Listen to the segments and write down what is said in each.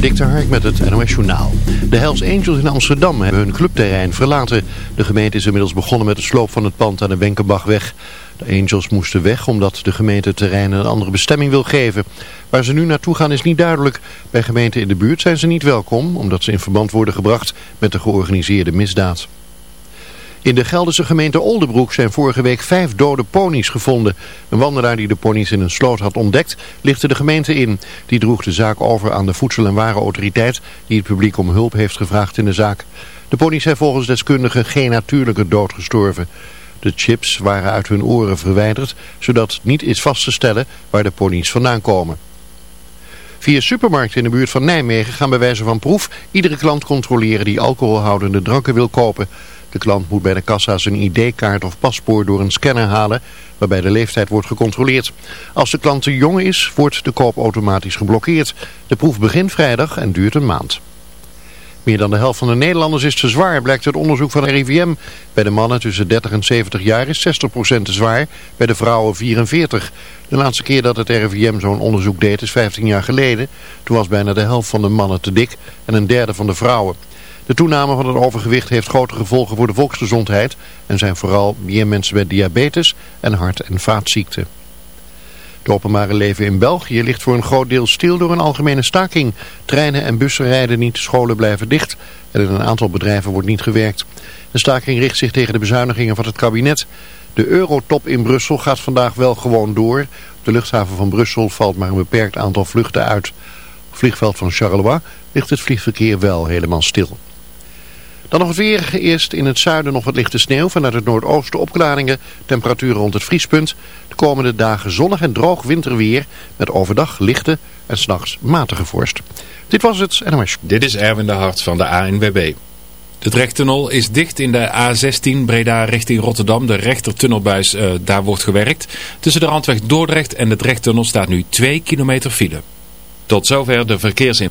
Dik Hark met het NOS Journaal. De Hells Angels in Amsterdam hebben hun clubterrein verlaten. De gemeente is inmiddels begonnen met de sloop van het pand aan de Wenkenbachweg. De Angels moesten weg omdat de gemeente terrein een andere bestemming wil geven. Waar ze nu naartoe gaan is niet duidelijk. Bij gemeenten in de buurt zijn ze niet welkom omdat ze in verband worden gebracht met de georganiseerde misdaad. In de Gelderse gemeente Oldebroek zijn vorige week vijf dode ponies gevonden. Een wandelaar die de ponies in een sloot had ontdekt, lichtte de gemeente in. Die droeg de zaak over aan de Voedsel- en Warenautoriteit, die het publiek om hulp heeft gevraagd in de zaak. De ponies zijn volgens deskundigen geen natuurlijke dood gestorven. De chips waren uit hun oren verwijderd, zodat niet is vast te stellen waar de ponies vandaan komen. Via supermarkten in de buurt van Nijmegen gaan bij wijze van proef iedere klant controleren die alcoholhoudende dranken wil kopen. De klant moet bij de kassa zijn ID-kaart of paspoort door een scanner halen, waarbij de leeftijd wordt gecontroleerd. Als de klant te jong is, wordt de koop automatisch geblokkeerd. De proef begint vrijdag en duurt een maand. Meer dan de helft van de Nederlanders is te zwaar, blijkt uit onderzoek van RIVM. Bij de mannen tussen 30 en 70 jaar is 60% te zwaar, bij de vrouwen 44. De laatste keer dat het RIVM zo'n onderzoek deed is 15 jaar geleden. Toen was bijna de helft van de mannen te dik en een derde van de vrouwen. De toename van het overgewicht heeft grote gevolgen voor de volksgezondheid en zijn vooral meer mensen met diabetes en hart- en vaatziekten. Het openbare leven in België ligt voor een groot deel stil door een algemene staking. Treinen en bussen rijden niet, scholen blijven dicht en in een aantal bedrijven wordt niet gewerkt. De staking richt zich tegen de bezuinigingen van het kabinet. De eurotop in Brussel gaat vandaag wel gewoon door. Op de luchthaven van Brussel valt maar een beperkt aantal vluchten uit. Op het vliegveld van Charleroi ligt het vliegverkeer wel helemaal stil. Dan nog het weer. Eerst in het zuiden nog wat lichte sneeuw. Vanuit het noordoosten opklaringen. Temperaturen rond het vriespunt. De komende dagen zonnig en droog winterweer. Met overdag lichte en s'nachts matige vorst. Dit was het NOS. Dit is Erwin de Hart van de ANWB. De Drechttunnel is dicht in de A16 Breda richting Rotterdam. De rechtertunnelbuis, uh, daar wordt gewerkt. Tussen de randweg Dordrecht en de Drechttunnel staat nu 2 kilometer file. Tot zover de verkeersin.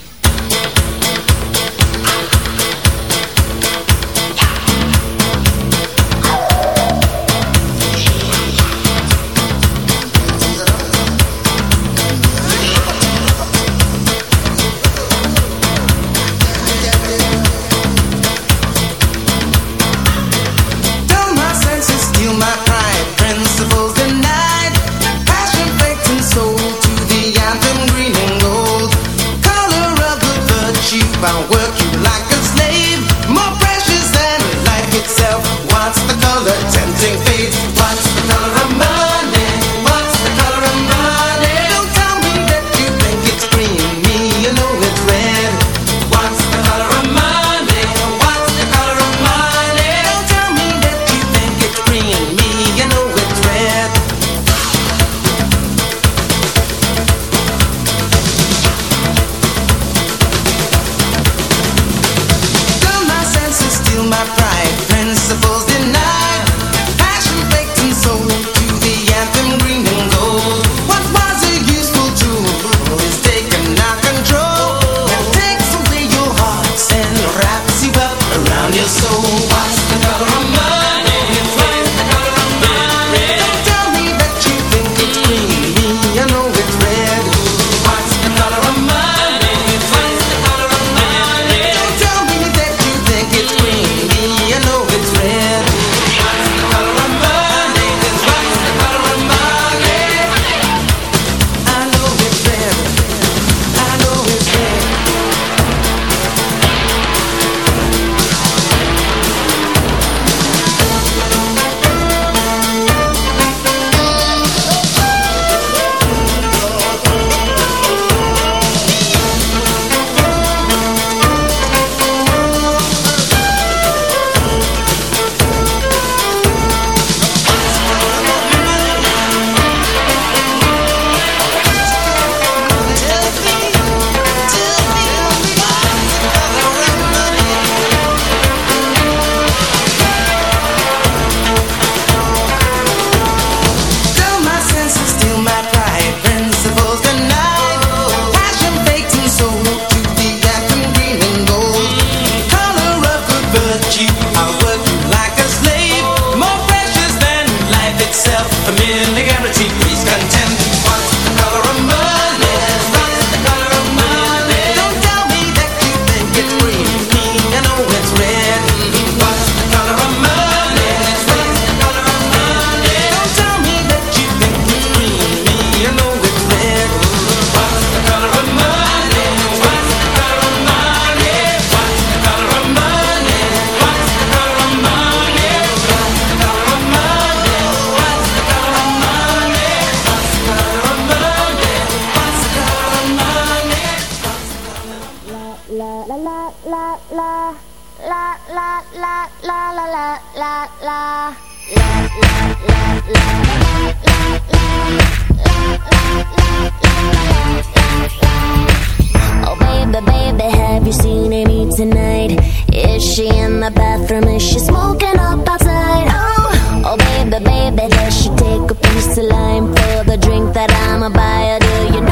seen Amy tonight? Is she in the bathroom? Is she smoking up outside? Oh, oh baby, baby, does she take a piece of lime for the drink that I'ma buy her? Do you know?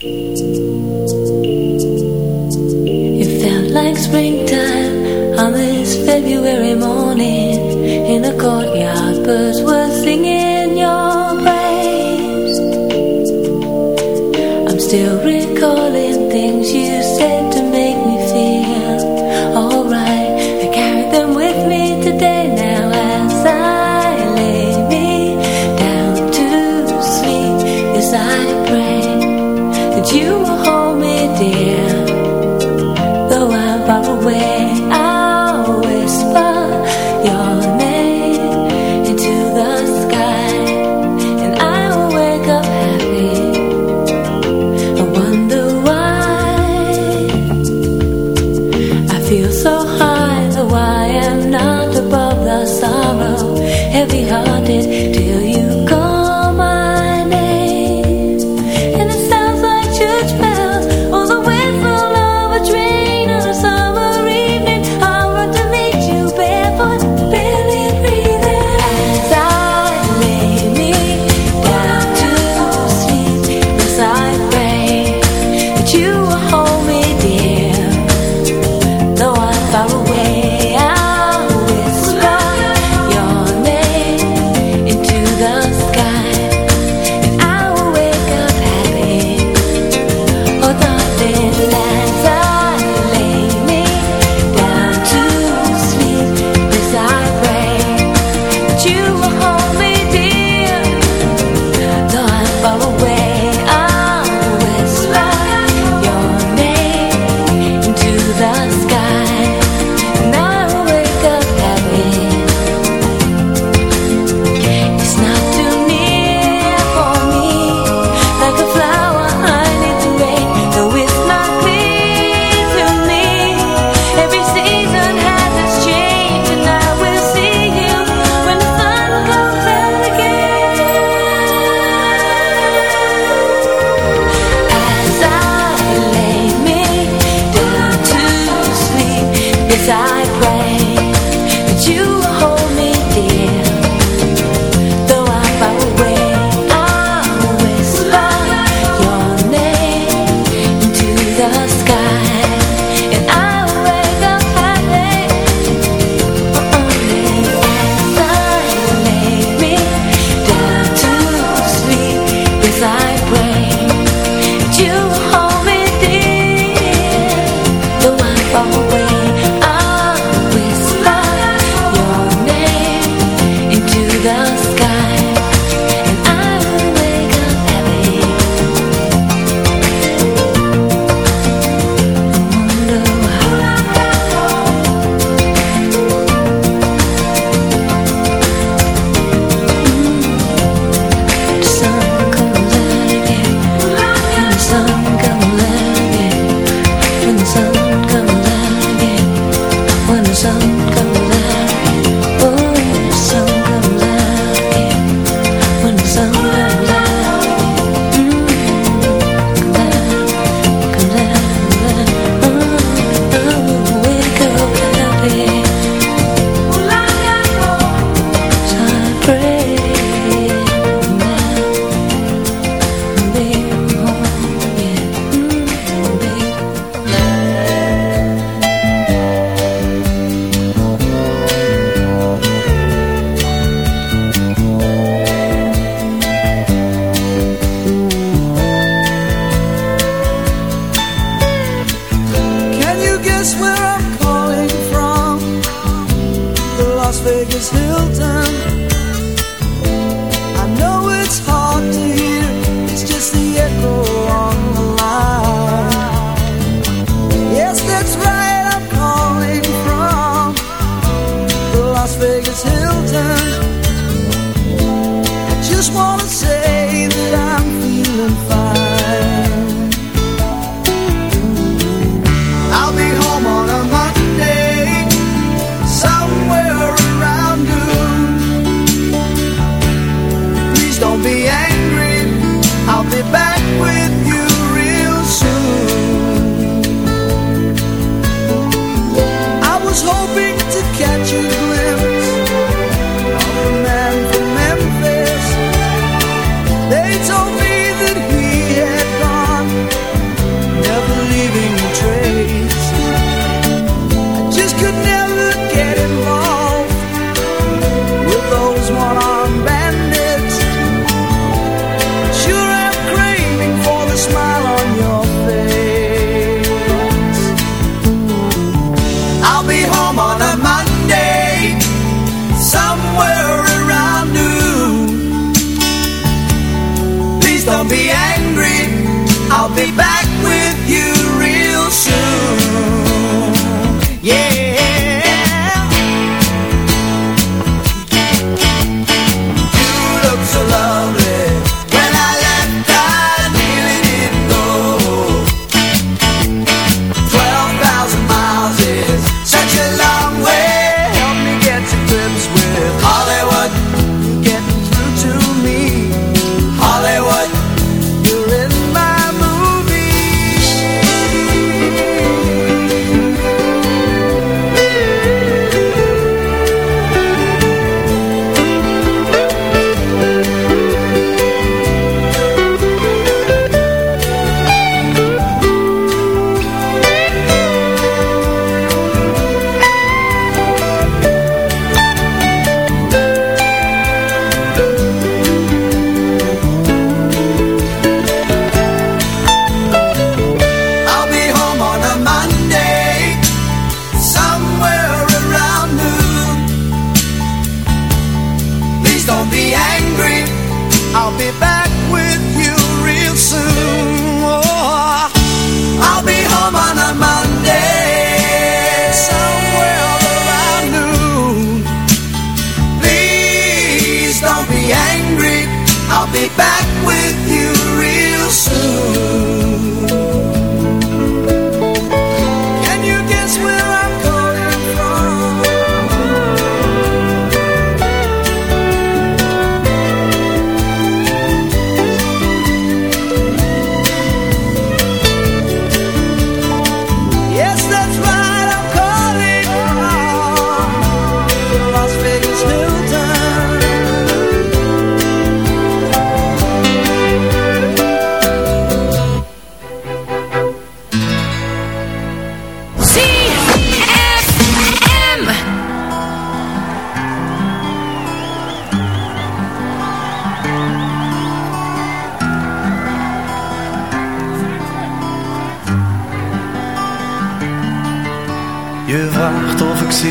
It felt like springtime on this February morning in the courtyard, But.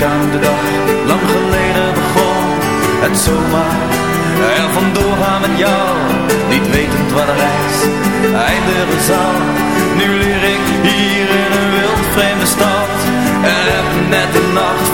denk de dag lang geleden begon. Het zomaar er vandoor gaan met jou, niet wetend wat de reis eindige zaal. Nu leer ik hier in een wild vreemde stad. En heb net de nacht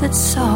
that saw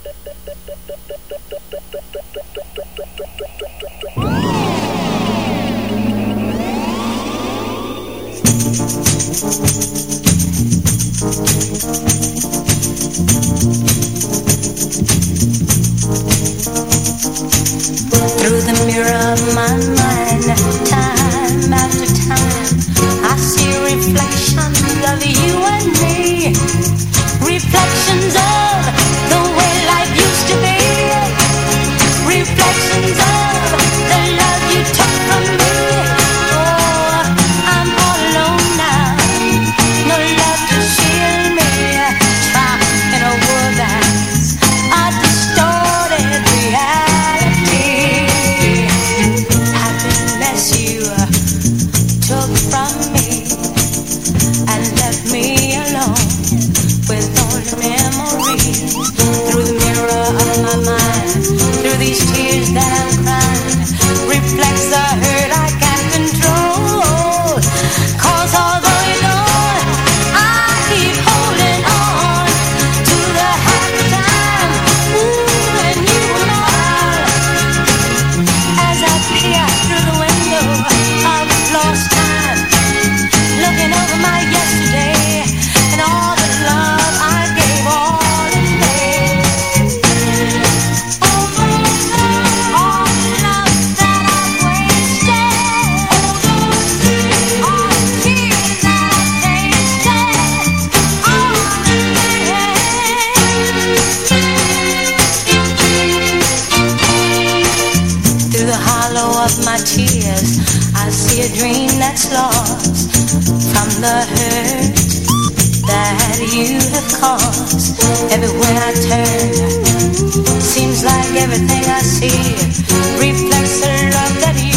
Tears. I see a dream that's lost from the hurt that you have caused. Everywhere I turn, seems like everything I see reflects the love that used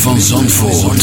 van Zandvoort.